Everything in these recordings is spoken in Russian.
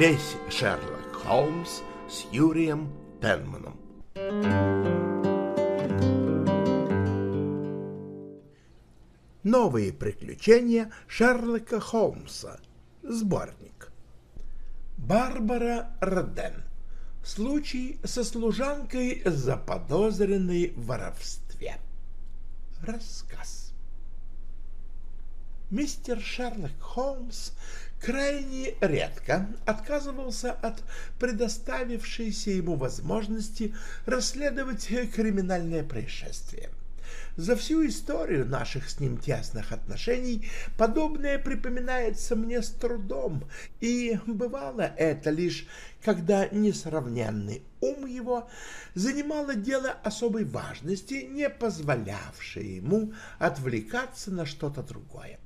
Весь Шерлок Холмс с Юрием Пенманом. Новые приключения Шерлока Холмса. Сборник. Барбара Роден. Случай со служанкой, заподозренной в воровстве. Рассказ. Мистер Шерлок Холмс крайне редко отказывался от предоставившейся ему возможности расследовать криминальное происшествие. За всю историю наших с ним тесных отношений подобное припоминается мне с трудом, и бывало это лишь, когда несравненный ум его занимало дело особой важности, не позволявшее ему отвлекаться на что-то другое.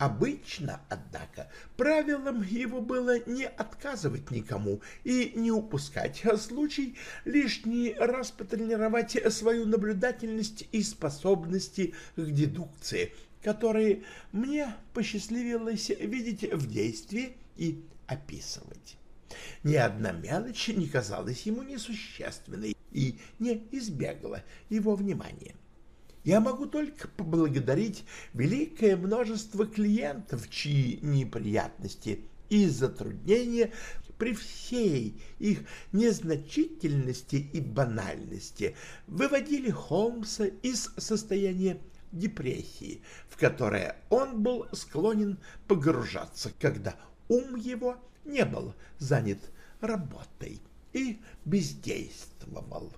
Обычно, однако, правилом его было не отказывать никому и не упускать случай лишний раз потренировать свою наблюдательность и способности к дедукции, которые мне посчастливилось видеть в действии и описывать. Ни одна мелочь не казалась ему несущественной и не избегала его внимания. Я могу только поблагодарить великое множество клиентов, чьи неприятности и затруднения при всей их незначительности и банальности выводили Холмса из состояния депрессии, в которое он был склонен погружаться, когда ум его не был занят работой и бездействовал.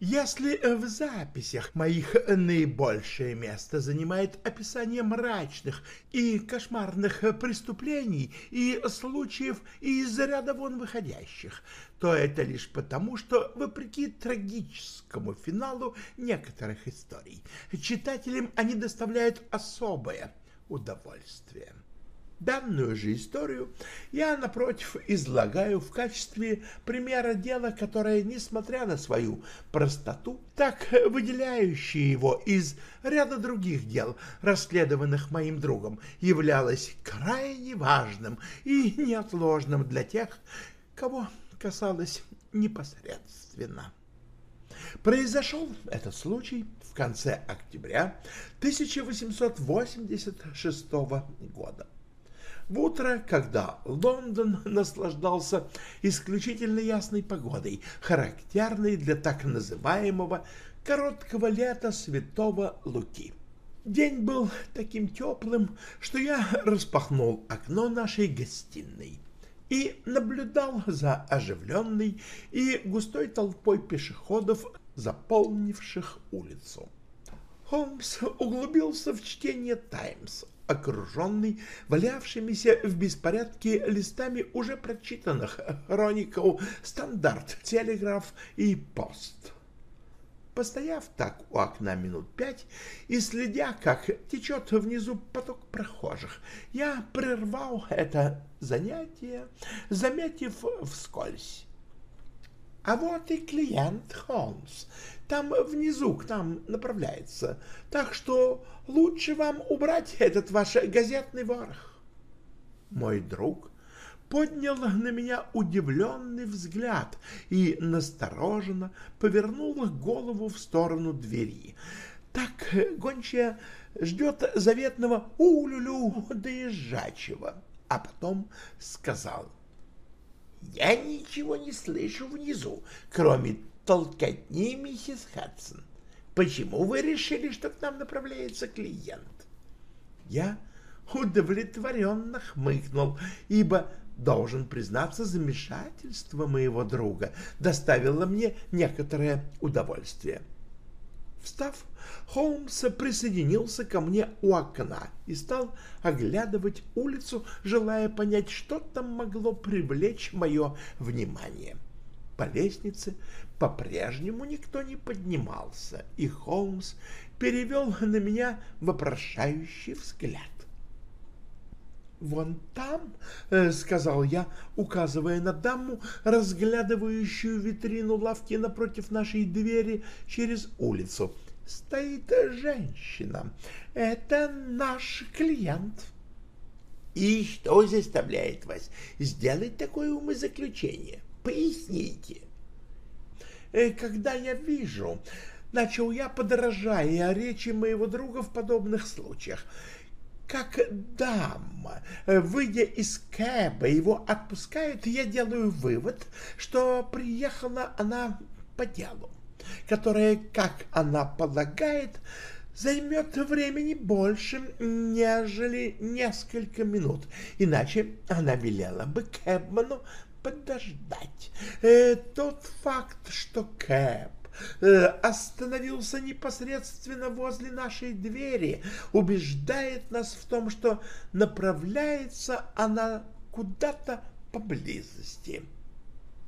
Если в записях моих наибольшее место занимает описание мрачных и кошмарных преступлений и случаев из ряда вон выходящих, то это лишь потому, что, вопреки трагическому финалу некоторых историй, читателям они доставляют особое удовольствие. Данную же историю я, напротив, излагаю в качестве примера дела, которое, несмотря на свою простоту, так выделяющее его из ряда других дел, расследованных моим другом, являлось крайне важным и неотложным для тех, кого касалось непосредственно. Произошел этот случай в конце октября 1886 года в утро, когда Лондон наслаждался исключительно ясной погодой, характерной для так называемого короткого лета Святого Луки. День был таким теплым, что я распахнул окно нашей гостиной и наблюдал за оживленной и густой толпой пешеходов, заполнивших улицу. Холмс углубился в чтение «Таймс», окруженный валявшимися в беспорядке листами уже прочитанных хроников «Стандарт», «Телеграф» и «Пост». Постояв так у окна минут пять и следя, как течет внизу поток прохожих, я прервал это занятие, заметив вскользь. А вот и клиент Холмс. Там внизу к нам направляется. Так что лучше вам убрать этот ваш газетный ворох. Мой друг поднял на меня удивленный взгляд и настороженно повернул голову в сторону двери. Так гончая ждет заветного улюлю доезжачего, а потом сказал — я ничего не слышу внизу, кроме толкотни миссис Хадсон. Почему вы решили, что к нам направляется клиент? Я удовлетворенно хмыкнул, ибо, должен признаться, замешательство моего друга доставило мне некоторое удовольствие. Встав, Холмс присоединился ко мне у окна и стал оглядывать улицу, желая понять, что там могло привлечь мое внимание. По лестнице по-прежнему никто не поднимался, и Холмс перевел на меня вопрошающий взгляд. «Вон там», — сказал я, указывая на даму, разглядывающую витрину лавки напротив нашей двери через улицу, — «стоит женщина. Это наш клиент». И что заставляет вас сделать такое умозаключение? Поясните. Э, когда я вижу, начал я, подражая речи моего друга в подобных случаях, как дама, выйдя из кэба, его отпускает, я делаю вывод, что приехала она по делу, которое, как она полагает, займет времени больше, нежели несколько минут, иначе она велела бы Кэбману подождать. Э, тот факт, что Кэб остановился непосредственно возле нашей двери, убеждает нас в том, что направляется она куда-то поблизости.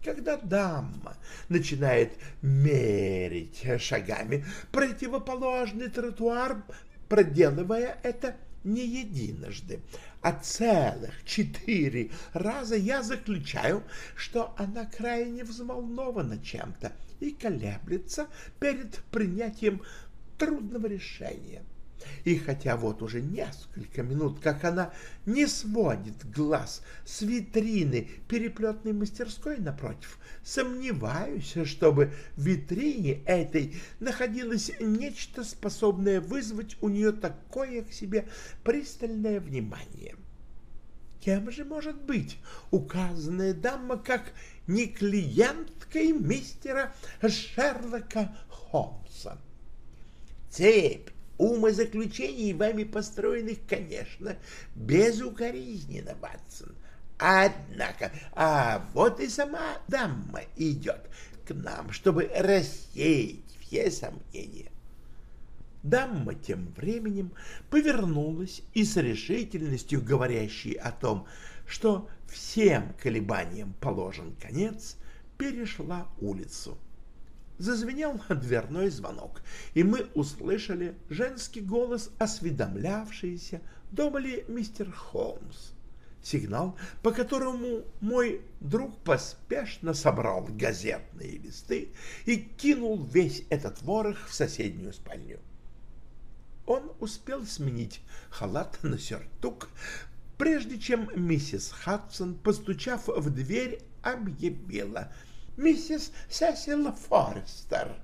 Когда дама начинает мерить шагами противоположный тротуар, проделывая это не единожды, а целых четыре раза, я заключаю, что она крайне взволнована чем-то и колеблется перед принятием трудного решения. И хотя вот уже несколько минут, как она не сводит глаз с витрины переплетной мастерской напротив, сомневаюсь, чтобы в витрине этой находилось нечто, способное вызвать у нее такое к себе пристальное внимание. Кем же может быть указанная дама как не клиенткой мистера Шерлока Холмса? Цепь умозаключений вами построенных, конечно, безукоризненно, Ватсон. Однако, а вот и сама дама идет к нам, чтобы рассеять все сомнения. Дамма тем временем повернулась и с решительностью, говорящей о том, что всем колебаниям положен конец, перешла улицу. Зазвенел дверной звонок, и мы услышали женский голос, осведомлявшийся, дома ли мистер Холмс. Сигнал, по которому мой друг поспешно собрал газетные листы и кинул весь этот ворох в соседнюю спальню. Он успел сменить халат на сюртук, прежде чем миссис Хадсон, постучав в дверь, объявила — миссис Сесил Форестер.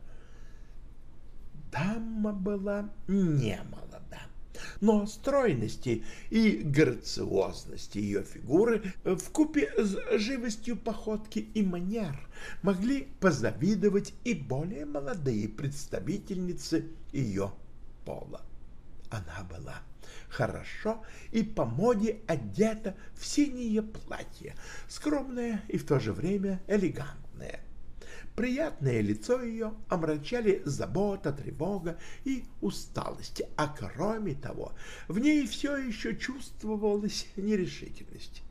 Дама была не молода, но стройности и грациозности ее фигуры в купе с живостью походки и манер могли позавидовать и более молодые представительницы ее пола. Она была хорошо и по моде одета в синее платье, скромное и в то же время элегантное приятное. Приятное лицо ее омрачали забота, тревога и усталость, а кроме того, в ней все еще чувствовалась нерешительность.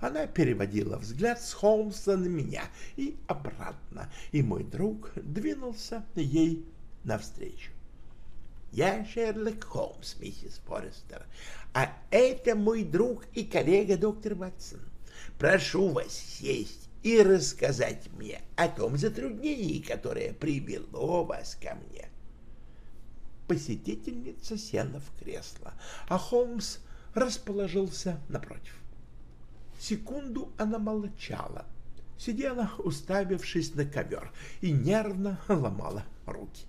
Она переводила взгляд с Холмса на меня и обратно, и мой друг двинулся ей навстречу. «Я Шерлок Холмс, миссис Форестер, а это мой друг и коллега доктор Ватсон. Прошу вас сесть и рассказать мне о том затруднении, которое привело вас ко мне. Посетительница села в кресло, а Холмс расположился напротив. Секунду она молчала, сидела, уставившись на ковер, и нервно ломала руки.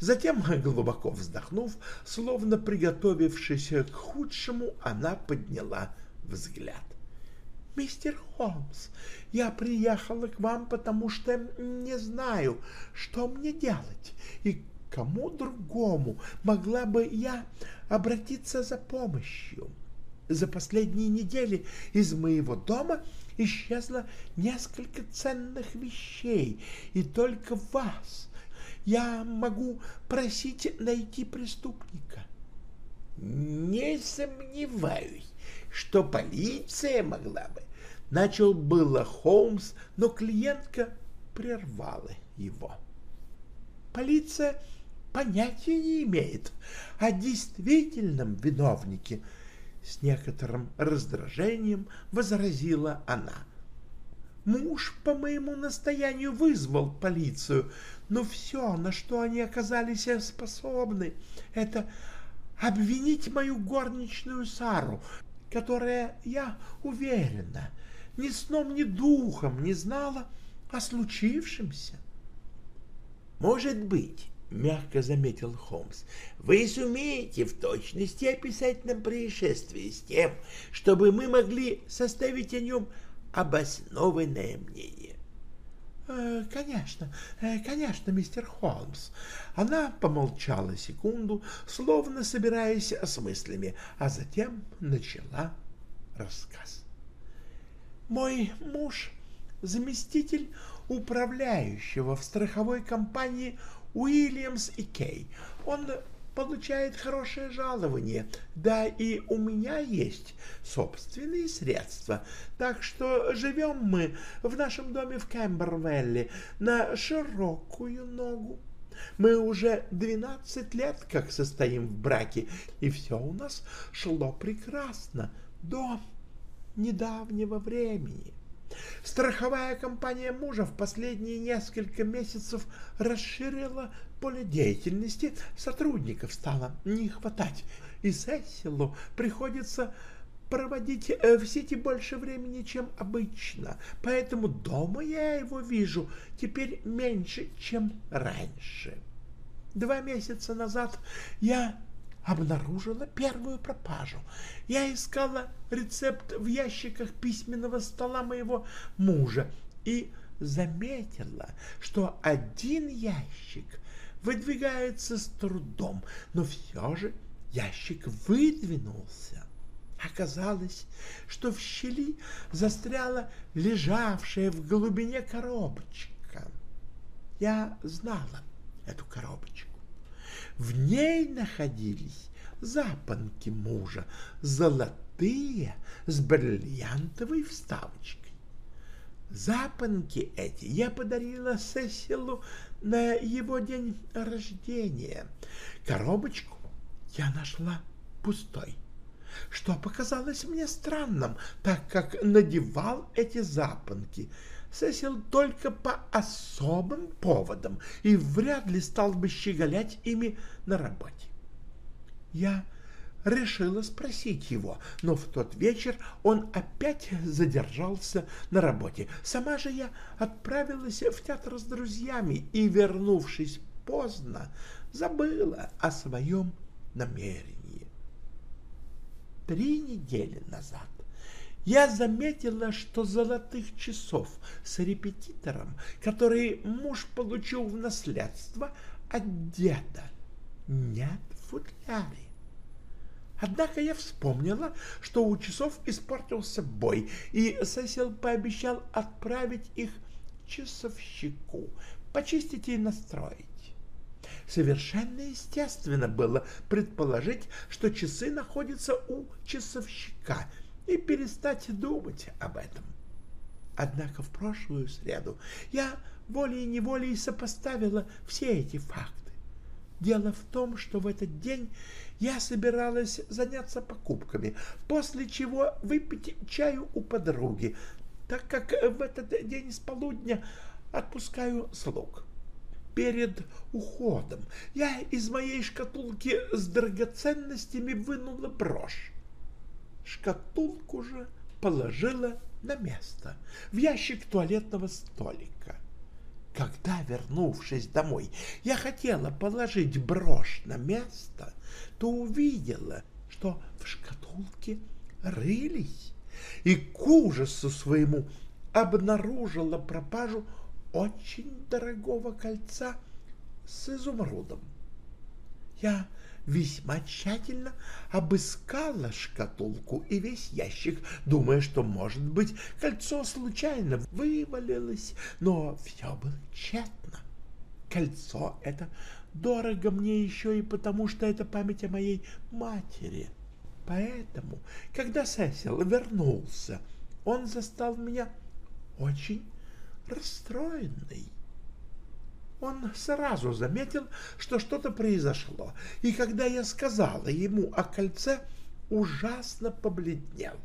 Затем, глубоко вздохнув, словно приготовившись к худшему, она подняла взгляд. «Мистер Холмс, я приехала к вам, потому что не знаю, что мне делать и кому другому могла бы я обратиться за помощью. За последние недели из моего дома исчезло несколько ценных вещей, и только вас я могу просить найти преступника. Не сомневаюсь, что полиция могла бы Начал было Холмс, но клиентка прервала его. Полиция понятия не имеет о действительном виновнике, с некоторым раздражением возразила она. Муж по моему настоянию вызвал полицию, но все, на что они оказались способны, это обвинить мою горничную Сару которая, я уверена, ни сном, ни духом не знала о случившемся. Может быть, — мягко заметил Холмс, — вы сумеете в точности описать нам происшествие с тем, чтобы мы могли составить о нем обоснованное мнение. «Э, «Конечно, э, конечно, мистер Холмс». Она помолчала секунду, словно собираясь с мыслями, а затем начала рассказ. «Мой муж — заместитель управляющего в страховой компании Уильямс и Кей. Он получает хорошее жалование, да и у меня есть собственные средства, так что живем мы в нашем доме в Кэмбервелле на широкую ногу. Мы уже двенадцать лет как состоим в браке, и все у нас шло прекрасно до недавнего времени. Страховая компания мужа в последние несколько месяцев расширила поле деятельности, сотрудников стало не хватать, и Сесилу приходится проводить э, в сети больше времени, чем обычно, поэтому дома я его вижу теперь меньше, чем раньше. Два месяца назад я обнаружила первую пропажу. Я искала рецепт в ящиках письменного стола моего мужа и заметила, что один ящик выдвигается с трудом, но все же ящик выдвинулся. Оказалось, что в щели застряла лежавшая в глубине коробочка. Я знала эту коробочку. В ней находились запонки мужа, золотые, с бриллиантовой вставочкой. Запонки эти я подарила Сесилу на его день рождения. Коробочку я нашла пустой, что показалось мне странным, так как надевал эти запонки — Сесил только по особым поводам и вряд ли стал бы щеголять ими на работе. Я решила спросить его, но в тот вечер он опять задержался на работе. Сама же я отправилась в театр с друзьями и, вернувшись поздно, забыла о своем намерении. Три недели назад я заметила, что золотых часов с репетитором, которые муж получил в наследство от деда, нет в футляре. Однако я вспомнила, что у часов испортился бой, и Сесил пообещал отправить их часовщику, почистить и настроить. Совершенно естественно было предположить, что часы находятся у часовщика — и перестать думать об этом. Однако в прошлую среду я волей-неволей сопоставила все эти факты. Дело в том, что в этот день я собиралась заняться покупками, после чего выпить чаю у подруги, так как в этот день с полудня отпускаю слуг. Перед уходом я из моей шкатулки с драгоценностями вынула брошь шкатулку же положила на место, в ящик туалетного столика. Когда, вернувшись домой, я хотела положить брошь на место, то увидела, что в шкатулке рылись, и к ужасу своему обнаружила пропажу очень дорогого кольца с изумрудом. Я весьма тщательно обыскала шкатулку и весь ящик, думая, что, может быть, кольцо случайно вывалилось, но все было тщетно. Кольцо это дорого мне еще и потому, что это память о моей матери. Поэтому, когда Сесил вернулся, он застал меня очень расстроенной. Он сразу заметил, что что-то произошло, и когда я сказала ему о кольце, ужасно побледнел.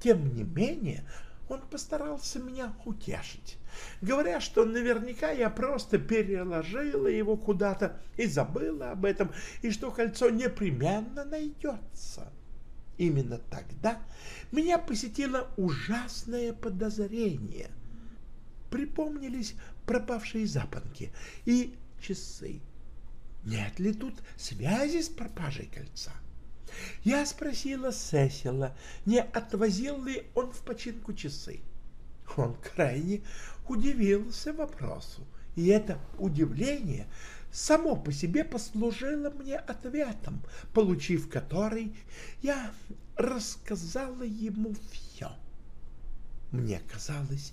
Тем не менее, он постарался меня утешить, говоря, что наверняка я просто переложила его куда-то и забыла об этом, и что кольцо непременно найдется. именно тогда меня посетило ужасное подозрение. Припомнились пропавшие запонки и часы. Нет ли тут связи с пропажей кольца? Я спросила Сесила, не отвозил ли он в починку часы. Он крайне удивился вопросу, и это удивление само по себе послужило мне ответом, получив который, я рассказала ему все. Мне казалось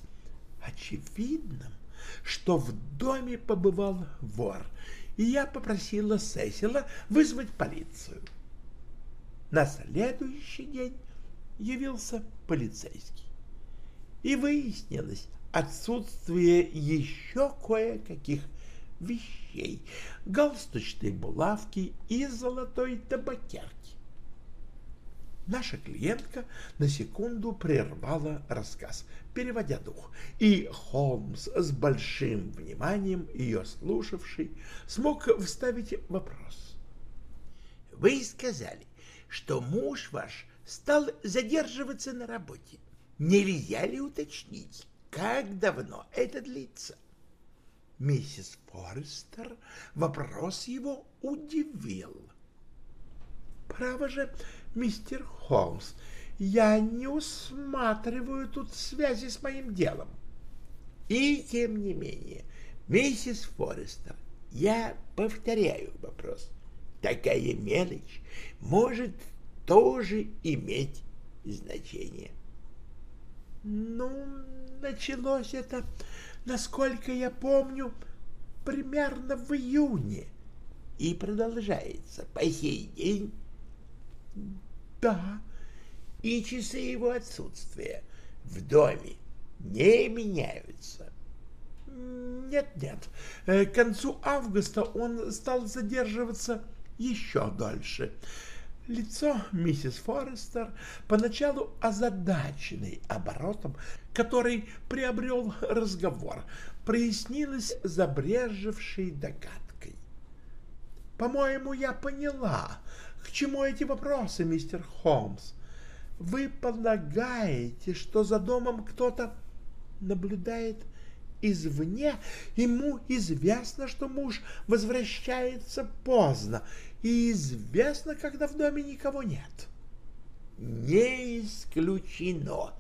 очевидным, что в доме побывал вор, и я попросила Сесила вызвать полицию. На следующий день явился полицейский. И выяснилось отсутствие еще кое-каких вещей, галстучной булавки и золотой табакерки. Наша клиентка на секунду прервала рассказ, переводя дух, и Холмс, с большим вниманием ее слушавший, смог вставить вопрос. «Вы сказали, что муж ваш стал задерживаться на работе. Нельзя ли уточнить, как давно это длится? Миссис Форестер вопрос его удивил. Право же, мистер Холмс, я не усматриваю тут связи с моим делом. И тем не менее, миссис Форестер, я повторяю вопрос такая мелочь может тоже иметь значение. Ну, началось это, насколько я помню, примерно в июне и продолжается по сей день. Да. И часы его отсутствия в доме не меняются. Нет-нет, э, к концу августа он стал задерживаться еще дольше. Лицо миссис Форестер, поначалу озадаченный оборотом, который приобрел разговор, прояснилось забрежевшей догадкой. «По-моему, я поняла, к чему эти вопросы, мистер Холмс. Вы полагаете, что за домом кто-то наблюдает извне, ему известно, что муж возвращается поздно, и известно, когда в доме никого нет. Не исключено,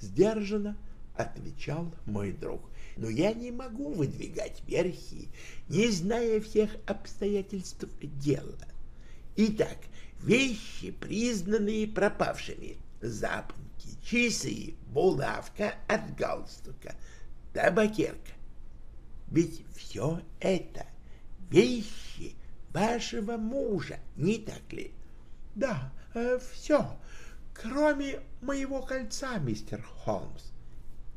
сдержанно отвечал мой друг. Но я не могу выдвигать верхи, не зная всех обстоятельств дела. Итак, вещи, признанные пропавшими, запонки, часы, булавка от галстука — табакерка. Ведь все это вещи вашего мужа, не так ли? Да, э, все, кроме моего кольца, мистер Холмс.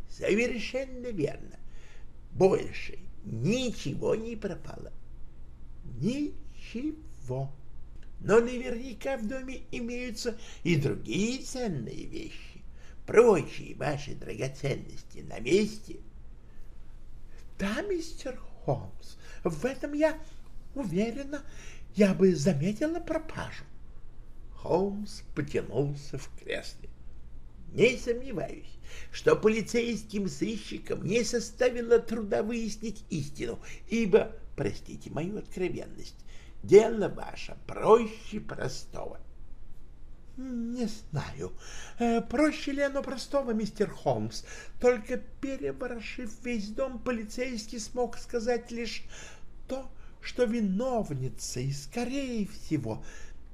Совершенно верно. Больше ничего не пропало. Ничего. Но наверняка в доме имеются и другие ценные вещи. Прочие ваши драгоценности на месте — да, мистер Холмс, в этом я уверена, я бы заметила пропажу. Холмс потянулся в кресле. Не сомневаюсь, что полицейским сыщикам не составило труда выяснить истину, ибо, простите мою откровенность, дело ваше проще простого. Не знаю, э, проще ли оно простого, мистер Холмс. Только переворошив весь дом, полицейский смог сказать лишь то, что виновницей, скорее всего,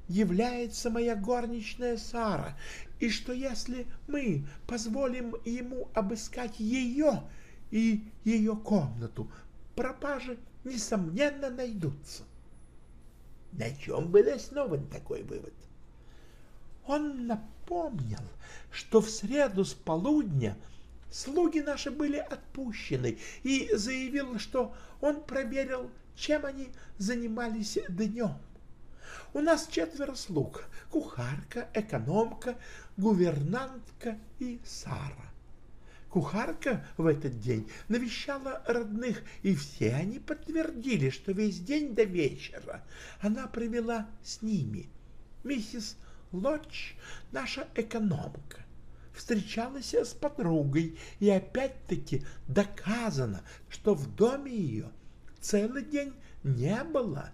является моя горничная Сара, и что если мы позволим ему обыскать ее и ее комнату, пропажи, несомненно, найдутся. На чем был основан такой вывод? — он напомнил, что в среду с полудня слуги наши были отпущены, и заявил, что он проверил, чем они занимались днем. У нас четверо слуг — кухарка, экономка, гувернантка и Сара. Кухарка в этот день навещала родных, и все они подтвердили, что весь день до вечера она провела с ними. Миссис Лодж, наша экономка, встречалась с подругой, и опять-таки доказано, что в доме ее целый день не было.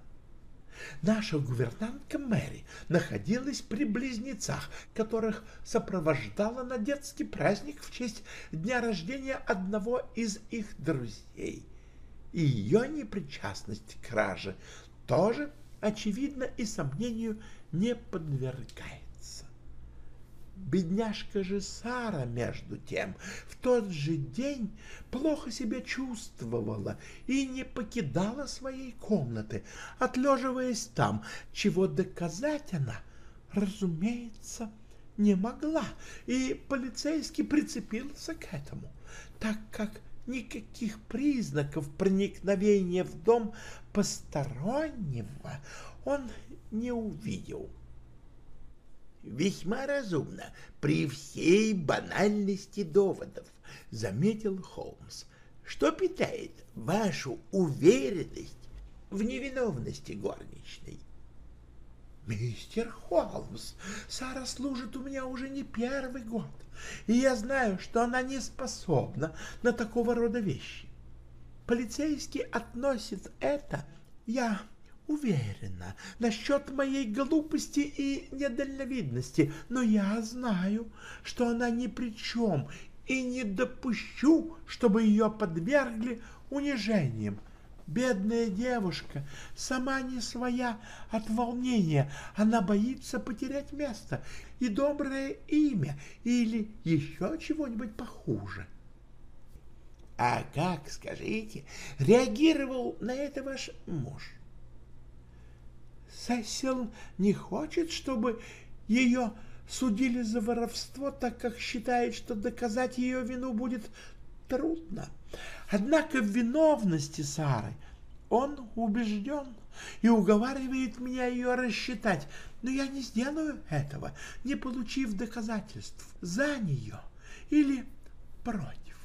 Наша гувернантка Мэри находилась при близнецах, которых сопровождала на детский праздник в честь дня рождения одного из их друзей. И ее непричастность к краже тоже, очевидно, и сомнению не подвергается. Бедняжка же Сара, между тем, в тот же день плохо себя чувствовала и не покидала своей комнаты, отлеживаясь там, чего доказать она, разумеется, не могла, и полицейский прицепился к этому, так как никаких признаков проникновения в дом постороннего он не увидел. «Весьма разумно, при всей банальности доводов», — заметил Холмс. «Что питает вашу уверенность в невиновности горничной?» «Мистер Холмс, Сара служит у меня уже не первый год, и я знаю, что она не способна на такого рода вещи. Полицейский относит это, я уверена насчет моей глупости и недальновидности, но я знаю, что она ни при чем и не допущу, чтобы ее подвергли унижениям. Бедная девушка, сама не своя от волнения, она боится потерять место и доброе имя или еще чего-нибудь похуже. — А как, скажите, реагировал на это ваш муж? Сесил не хочет, чтобы ее судили за воровство, так как считает, что доказать ее вину будет трудно. Однако в виновности Сары он убежден и уговаривает меня ее рассчитать, но я не сделаю этого, не получив доказательств за нее или против.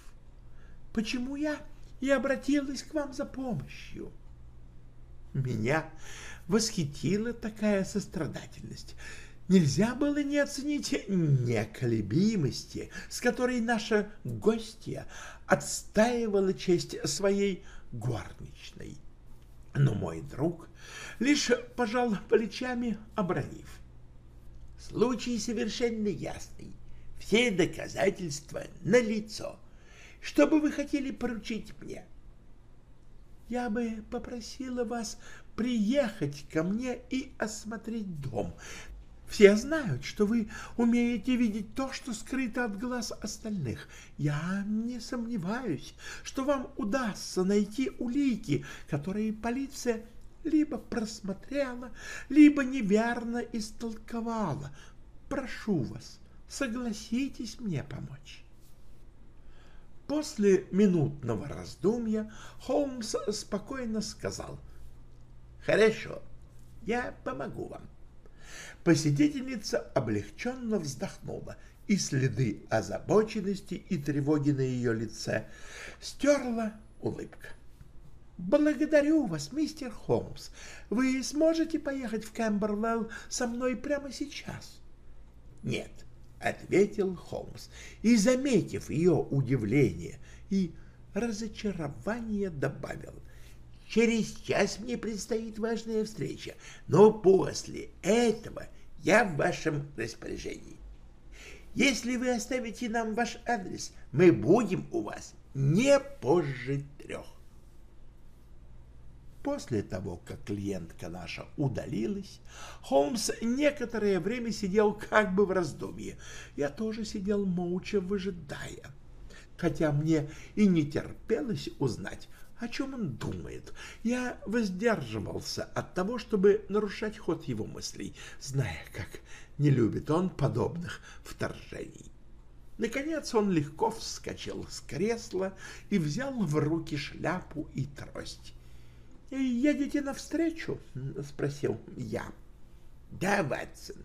Почему я и обратилась к вам за помощью? Меня восхитила такая сострадательность. Нельзя было не оценить неколебимости, с которой наша гостья отстаивала честь своей горничной. Но мой друг лишь пожал плечами, обронив. Случай совершенно ясный. Все доказательства налицо. Что бы вы хотели поручить мне? Я бы попросила вас приехать ко мне и осмотреть дом. Все знают, что вы умеете видеть то, что скрыто от глаз остальных. Я не сомневаюсь, что вам удастся найти улики, которые полиция либо просмотрела, либо неверно истолковала. Прошу вас, согласитесь мне помочь. После минутного раздумья Холмс спокойно сказал. «Хорошо, я помогу вам». Посетительница облегченно вздохнула, и следы озабоченности и тревоги на ее лице стерла улыбка. «Благодарю вас, мистер Холмс. Вы сможете поехать в Кэмбервелл со мной прямо сейчас?» «Нет», — ответил Холмс, и, заметив ее удивление и разочарование, добавил. «Через час мне предстоит важная встреча, но после этого я в вашем распоряжении. Если вы оставите нам ваш адрес, мы будем у вас не позже трех». После того, как клиентка наша удалилась, Холмс некоторое время сидел как бы в раздумье. Я тоже сидел молча, выжидая. Хотя мне и не терпелось узнать, о чем он думает. Я воздерживался от того, чтобы нарушать ход его мыслей, зная, как не любит он подобных вторжений. Наконец он легко вскочил с кресла и взял в руки шляпу и трость. — Едете навстречу? — спросил я. — Да, Ватсон,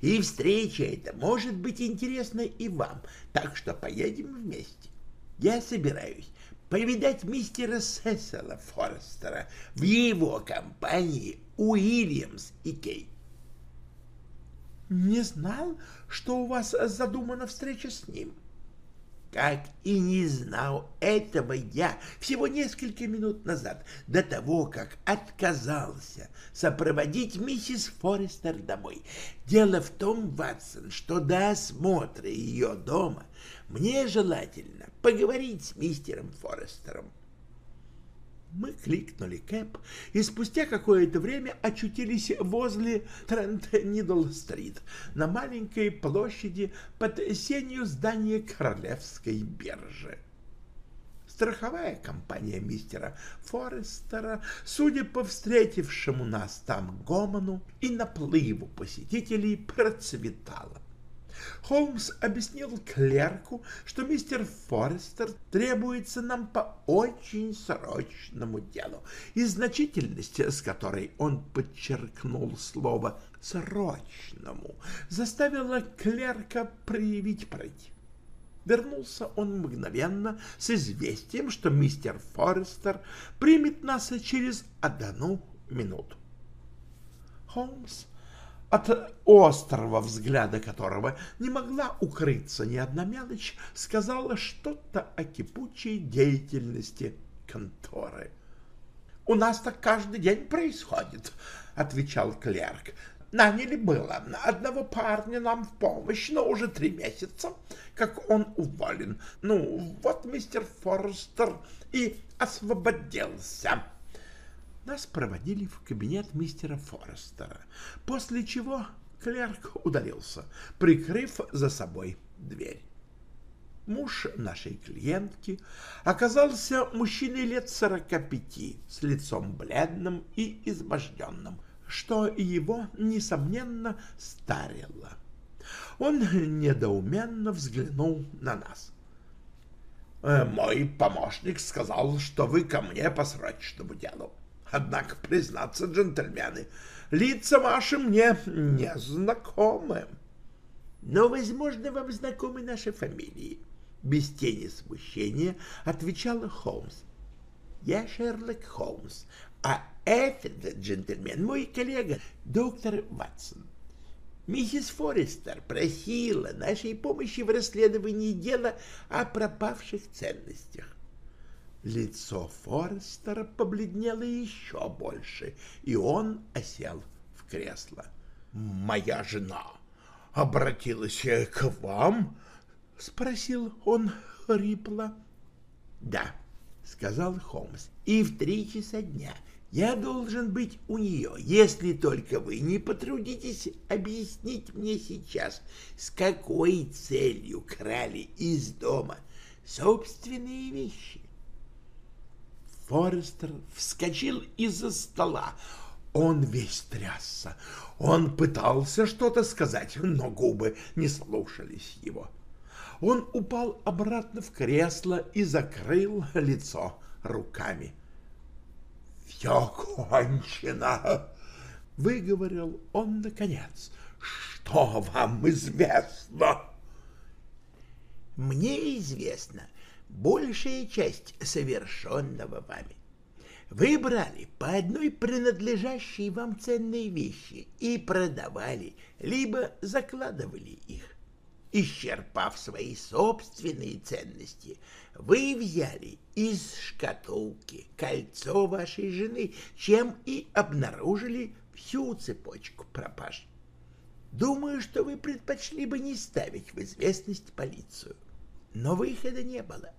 и встреча эта может быть интересна и вам, так что поедем вместе. Я собираюсь повидать мистера Сесила Форестера в его компании Уильямс и Кейт. не знал, что у вас задумана встреча с ним. Как и не знал этого я всего несколько минут назад, до того, как отказался сопроводить миссис Форестер домой. Дело в том, Ватсон, что до осмотра ее дома мне желательно поговорить с мистером Форестером. Мы кликнули Кэп и спустя какое-то время очутились возле Трент-Нидл-стрит на маленькой площади под сенью здания Королевской биржи. Страховая компания мистера Форестера, судя по встретившему нас там гомону и наплыву посетителей, процветала. Холмс объяснил клерку, что мистер Форестер требуется нам по очень срочному делу, и значительность, с которой он подчеркнул слово «срочному», заставила клерка проявить пройти. Вернулся он мгновенно с известием, что мистер Форестер примет нас через одну минуту. Холмс от острого взгляда которого не могла укрыться ни одна мелочь, сказала что-то о кипучей деятельности конторы. «У нас так каждый день происходит», — отвечал клерк. «Наняли было одного парня нам в помощь, но уже три месяца, как он уволен. Ну, вот мистер Форстер и освободился». Нас проводили в кабинет мистера Форестера, после чего клерк удалился, прикрыв за собой дверь. Муж нашей клиентки оказался мужчиной лет сорока пяти, с лицом бледным и изможденным, что его, несомненно, старило. Он недоуменно взглянул на нас. «Э, «Мой помощник сказал, что вы ко мне по срочному делу. Однако, признаться, джентльмены, лица ваши мне не знакомы. Но, возможно, вам знакомы наши фамилии. Без тени смущения отвечал Холмс. Я Шерлок Холмс, а этот джентльмен мой коллега, доктор Ватсон. Миссис Форестер просила нашей помощи в расследовании дела о пропавших ценностях. Лицо Форестера побледнело еще больше, и он осел в кресло. «Моя жена обратилась к вам?» — спросил он хрипло. «Да», — сказал Холмс, — «и в три часа дня я должен быть у нее, если только вы не потрудитесь объяснить мне сейчас, с какой целью крали из дома собственные вещи. Форестер вскочил из-за стола. Он весь трясся. Он пытался что-то сказать, но губы не слушались его. Он упал обратно в кресло и закрыл лицо руками. «Все кончено!» — выговорил он наконец. «Что вам известно?» «Мне известно, большая часть совершенного вами. Вы брали по одной принадлежащей вам ценные вещи и продавали, либо закладывали их. Исчерпав свои собственные ценности, вы взяли из шкатулки кольцо вашей жены, чем и обнаружили всю цепочку пропаж. Думаю, что вы предпочли бы не ставить в известность полицию. Но выхода не было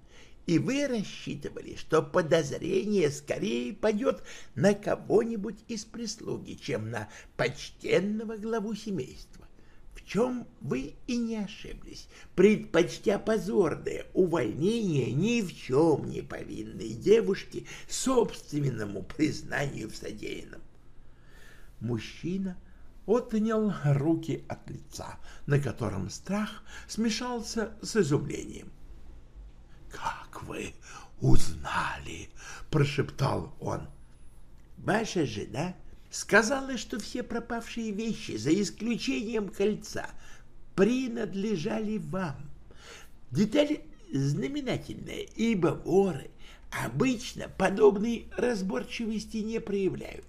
и вы рассчитывали, что подозрение скорее пойдет на кого-нибудь из прислуги, чем на почтенного главу семейства. В чем вы и не ошиблись, предпочтя позорное увольнение ни в чем не повинной девушки собственному признанию в содеянном. Мужчина отнял руки от лица, на котором страх смешался с изумлением. «Как вы узнали?» — прошептал он. «Ваша жена сказала, что все пропавшие вещи, за исключением кольца, принадлежали вам. Деталь знаменательная, ибо воры обычно подобной разборчивости не проявляют.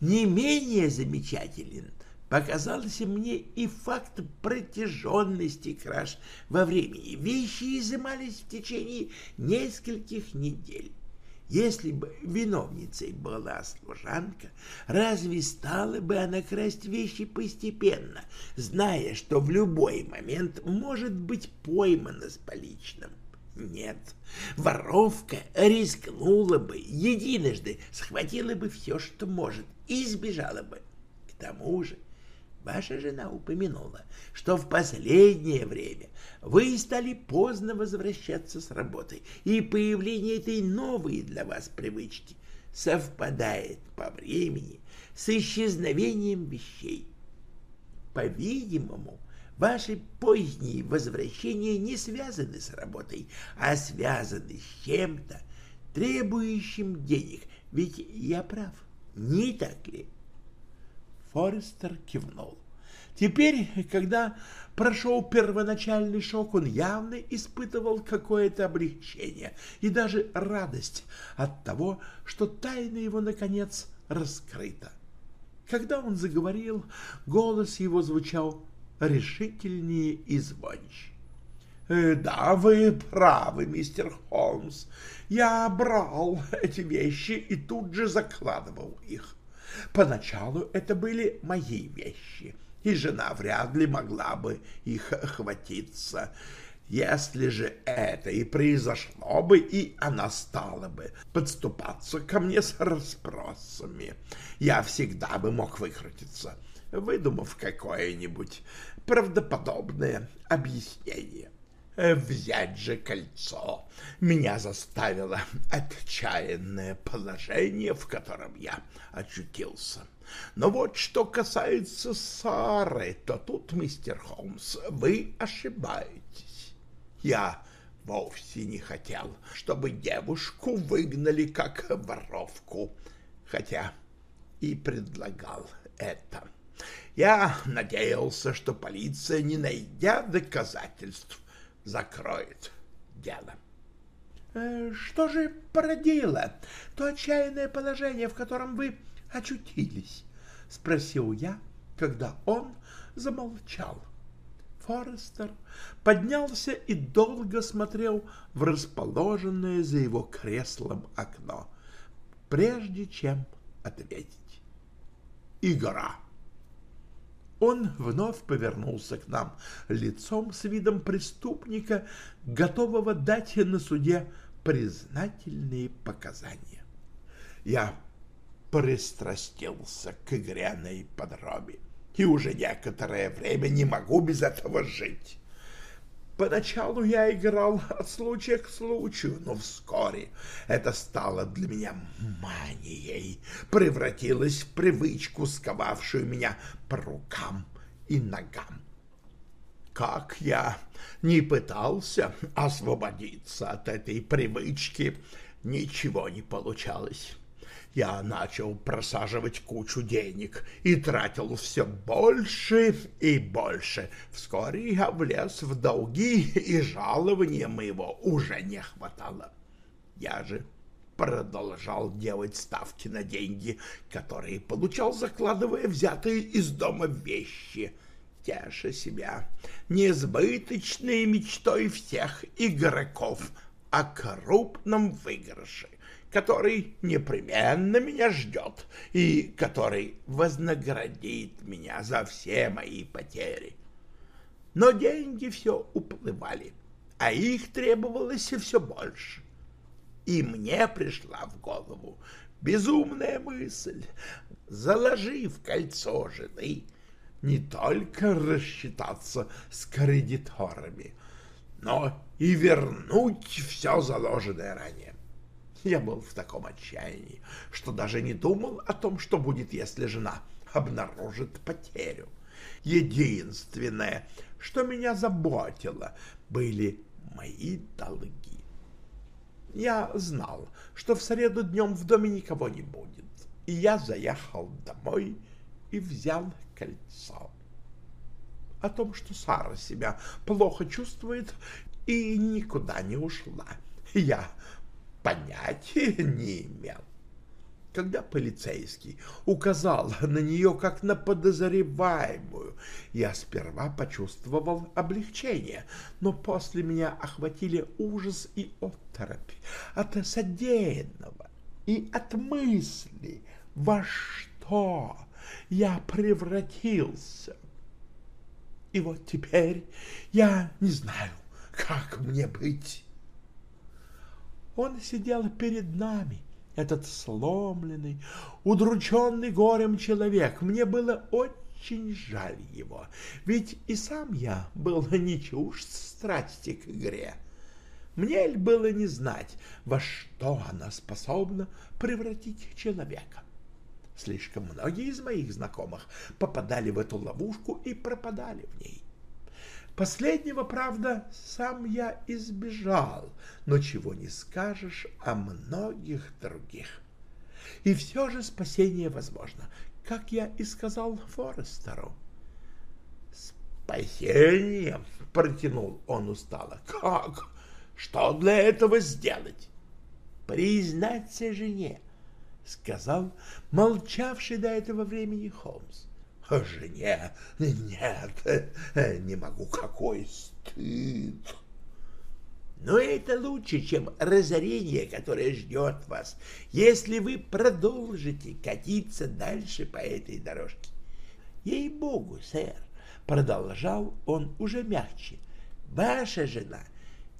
Не менее замечателен Показался мне и факт протяженности краж во времени. Вещи изымались в течение нескольких недель. Если бы виновницей была служанка, разве стала бы она красть вещи постепенно, зная, что в любой момент может быть поймана с поличным? Нет, воровка рискнула бы, единожды схватила бы все, что может, и сбежала бы. К тому же Ваша жена упомянула, что в последнее время вы стали поздно возвращаться с работы, и появление этой новой для вас привычки совпадает по времени с исчезновением вещей. По-видимому, ваши поздние возвращения не связаны с работой, а связаны с чем-то, требующим денег. Ведь я прав, не так ли? Форестер кивнул. Теперь, когда прошел первоначальный шок, он явно испытывал какое-то облегчение и даже радость от того, что тайна его, наконец, раскрыта. Когда он заговорил, голос его звучал решительнее и звонче. «Э, «Да, вы правы, мистер Холмс. Я брал эти вещи и тут же закладывал их. Поначалу это были мои вещи, и жена вряд ли могла бы их хватиться. Если же это и произошло бы, и она стала бы подступаться ко мне с расспросами, я всегда бы мог выкрутиться, выдумав какое-нибудь правдоподобное объяснение. Взять же кольцо меня заставило отчаянное положение, в котором я очутился. Но вот что касается Сары, то тут, мистер Холмс, вы ошибаетесь. Я вовсе не хотел, чтобы девушку выгнали как воровку, хотя и предлагал это. Я надеялся, что полиция, не найдя доказательств, закроет дело. Э, что же породило то отчаянное положение, в котором вы очутились? — спросил я, когда он замолчал. Форестер поднялся и долго смотрел в расположенное за его креслом окно, прежде чем ответить. «Игра!» Он вновь повернулся к нам лицом с видом преступника, готового дать на суде признательные показания. Я пристрастился к игре на и уже некоторое время не могу без этого жить. Поначалу я играл от случая к случаю, но вскоре это стало для меня манией, превратилось в привычку, сковавшую меня по рукам и ногам. Как я не пытался освободиться от этой привычки, ничего не получалось я начал просаживать кучу денег и тратил все больше и больше. Вскоре я влез в долги, и жалования моего уже не хватало. Я же продолжал делать ставки на деньги, которые получал, закладывая взятые из дома вещи, теша себя несбыточной мечтой всех игроков о крупном выигрыше который непременно меня ждет и который вознаградит меня за все мои потери. Но деньги все уплывали, а их требовалось все больше. И мне пришла в голову безумная мысль, заложив кольцо жены, не только рассчитаться с кредиторами, но и вернуть все заложенное ранее. Я был в таком отчаянии, что даже не думал о том, что будет, если жена обнаружит потерю. Единственное, что меня заботило, были мои долги. Я знал, что в среду днем в доме никого не будет, и я заехал домой и взял кольцо. О том, что Сара себя плохо чувствует и никуда не ушла, я понятия не имел. Когда полицейский указал на нее как на подозреваемую, я сперва почувствовал облегчение, но после меня охватили ужас и оторопь от содеянного и от мысли, во что я превратился. И вот теперь я не знаю, как мне быть. Он сидел перед нами, этот сломленный, удрученный горем человек. Мне было очень жаль его, ведь и сам я был не чужд страсти к игре. Мне ль было не знать, во что она способна превратить человека. Слишком многие из моих знакомых попадали в эту ловушку и пропадали в ней. Последнего, правда, сам я избежал, но чего не скажешь о многих других. И все же спасение возможно, как я и сказал Форестеру. «Спасение?» — протянул он устало. «Как? Что для этого сделать?» «Признаться жене», — сказал молчавший до этого времени Холмс жене. Нет, не могу, какой стыд. Но это лучше, чем разорение, которое ждет вас, если вы продолжите катиться дальше по этой дорожке. Ей-богу, сэр, продолжал он уже мягче, ваша жена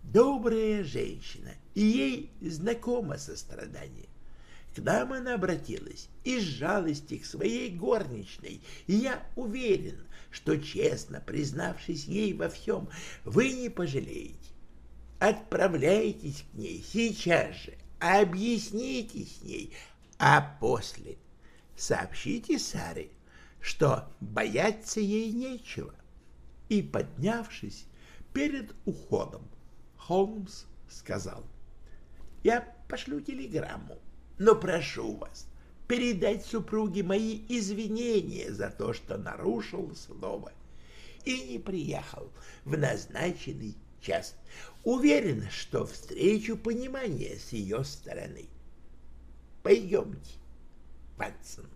добрая женщина, и ей знакомо сострадание. К нам она обратилась из жалости к своей горничной, и я уверен, что, честно признавшись ей во всем, вы не пожалеете. Отправляйтесь к ней сейчас же, объясните с ней, а после сообщите Саре, что бояться ей нечего. И, поднявшись перед уходом, Холмс сказал, «Я пошлю телеграмму но прошу вас передать супруге мои извинения за то, что нарушил слово и не приехал в назначенный час. Уверен, что встречу понимание с ее стороны. Пойдемте, Ватсон.